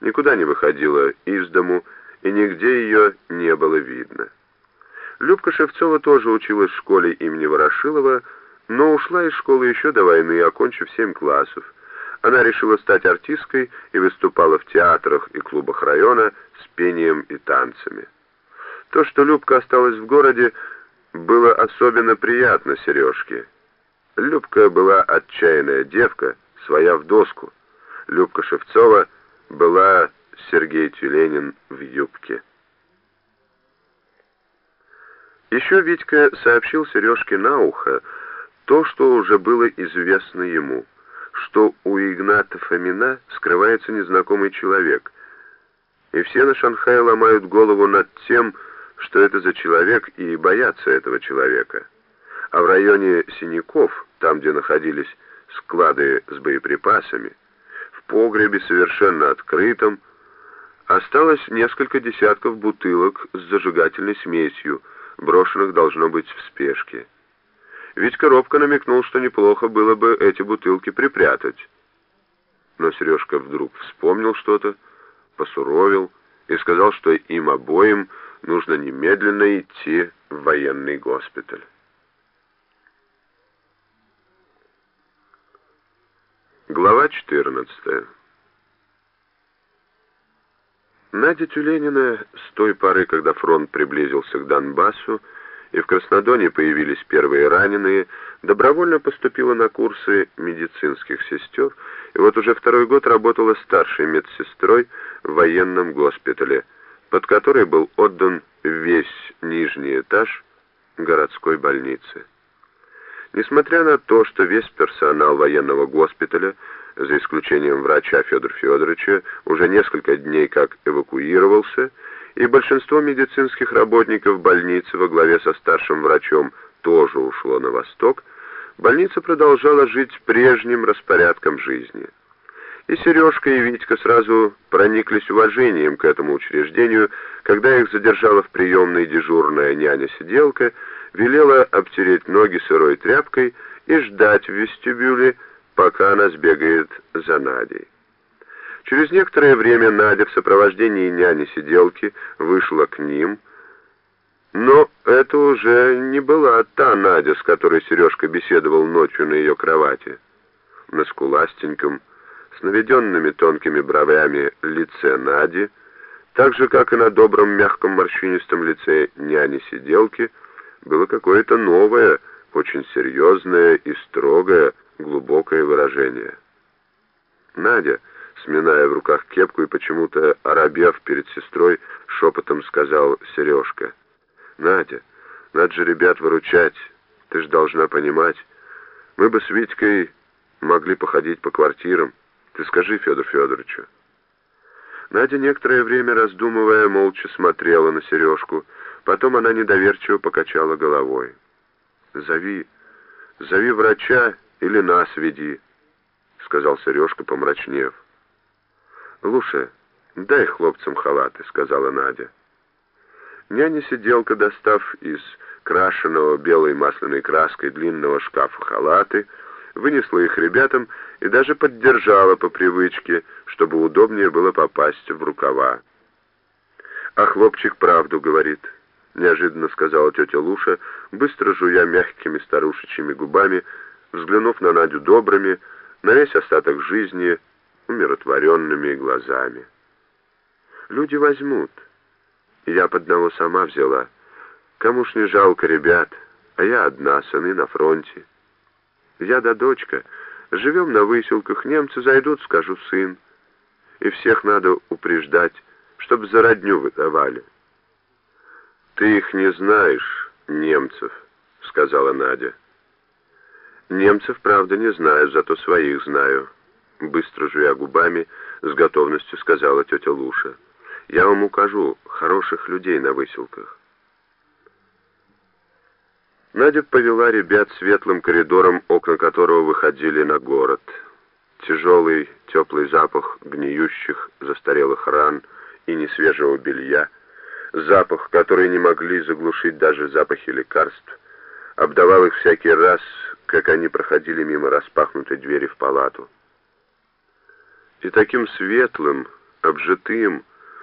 никуда не выходила из дому, и нигде ее не было видно. Любка Шевцова тоже училась в школе имени Ворошилова, но ушла из школы еще до войны, окончив семь классов. Она решила стать артисткой и выступала в театрах и клубах района с пением и танцами. То, что Любка осталась в городе, было особенно приятно Сережке. Любка была отчаянная девка, своя в доску. Любка Шевцова была Сергей Тюленин в юбке. Еще Витька сообщил Сережке на ухо то, что уже было известно ему, что у Игната Фомина скрывается незнакомый человек, и все на Шанхае ломают голову над тем, что это за человек, и боятся этого человека. А в районе Синяков, там, где находились склады с боеприпасами, погребе совершенно открытом, осталось несколько десятков бутылок с зажигательной смесью, брошенных должно быть в спешке. Ведь коробка намекнул, что неплохо было бы эти бутылки припрятать. Но Сережка вдруг вспомнил что-то, посуровил и сказал, что им обоим нужно немедленно идти в военный госпиталь. Глава 14 Надя Тюленина с той поры, когда фронт приблизился к Донбассу, и в Краснодоне появились первые раненые, добровольно поступила на курсы медицинских сестер, и вот уже второй год работала старшей медсестрой в военном госпитале, под который был отдан весь нижний этаж городской больницы. Несмотря на то, что весь персонал военного госпиталя, за исключением врача Федора Федоровича, уже несколько дней как эвакуировался, и большинство медицинских работников больницы во главе со старшим врачом тоже ушло на восток, больница продолжала жить прежним распорядком жизни. И Сережка, и Витька сразу прониклись уважением к этому учреждению, когда их задержала в приемной дежурная няня-сиделка, велела обтереть ноги сырой тряпкой и ждать в вестибюле, пока она сбегает за Надей. Через некоторое время Надя в сопровождении няни-сиделки вышла к ним, но это уже не была та Надя, с которой Сережка беседовал ночью на ее кровати. На скуластеньком, с наведенными тонкими бровями лице Нади, так же, как и на добром мягком морщинистом лице няни-сиделки, было какое-то новое, очень серьезное и строгое, глубокое выражение. Надя, сминая в руках кепку и почему-то оробев перед сестрой, шепотом сказал Сережка. «Надя, надо же ребят выручать, ты же должна понимать. Мы бы с Витькой могли походить по квартирам. Ты скажи Федор Федоровичу». Надя некоторое время, раздумывая, молча смотрела на Сережку, потом она недоверчиво покачала головой. «Зови, зови врача или нас веди», — сказал Сережка, помрачнев. «Луша, дай хлопцам халаты», — сказала Надя. Няня-сиделка, достав из крашеного белой масляной краской длинного шкафа халаты, вынесла их ребятам и даже поддержала по привычке, чтобы удобнее было попасть в рукава. «А хлопчик правду говорит», — неожиданно сказала тетя Луша, быстро жуя мягкими старушечьими губами, взглянув на Надю добрыми, на весь остаток жизни — умиротворенными глазами. Люди возьмут. Я под одного сама взяла. Кому ж не жалко ребят, а я одна, сыны на фронте. Я да дочка, живем на выселках, немцы зайдут, скажу, сын. И всех надо упреждать, чтоб за родню выдавали. «Ты их не знаешь, немцев», — сказала Надя. «Немцев, правда, не знаю, зато своих знаю» быстро жуя губами, с готовностью сказала тетя Луша. «Я вам укажу хороших людей на выселках». Надя повела ребят светлым коридором, окна которого выходили на город. Тяжелый, теплый запах гниющих, застарелых ран и несвежего белья, запах, который не могли заглушить даже запахи лекарств, обдавал их всякий раз, как они проходили мимо распахнутой двери в палату. И таким светлым, обжитым,